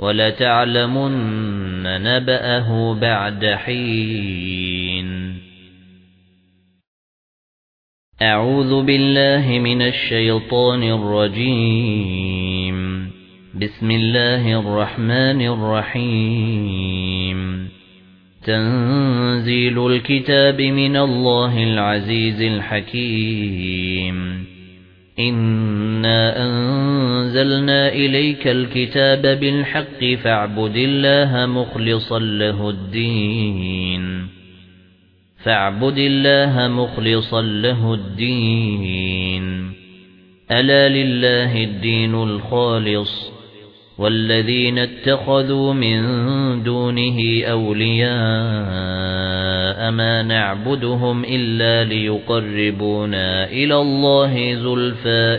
ولتعلمن نبأه بعد حين. أعوذ بالله من الشيطان الرجيم. بسم الله الرحمن الرحيم. تنزيل الكتاب من الله العزيز الحكيم. إنا أنزلنا إليك الكتاب بالحق فاعبد الله مخلصا له الدين. فاعبد الله مخلصا له الدين. ألا لله الدين الخالص والذين اتخذوا من دونه أولياء ما نعبدهم إلا ليقربونا إلى الله زلفى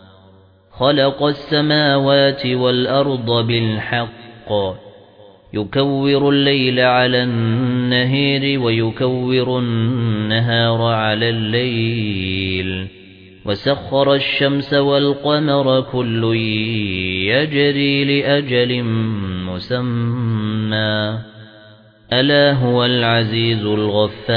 خلق السماوات والأرض بالحق. يكور الليل على النهير ويكور النهار على الليل. وسخر الشمس والقمر كل يجري لأجل مسمى. ألا هو العزيز الغفار.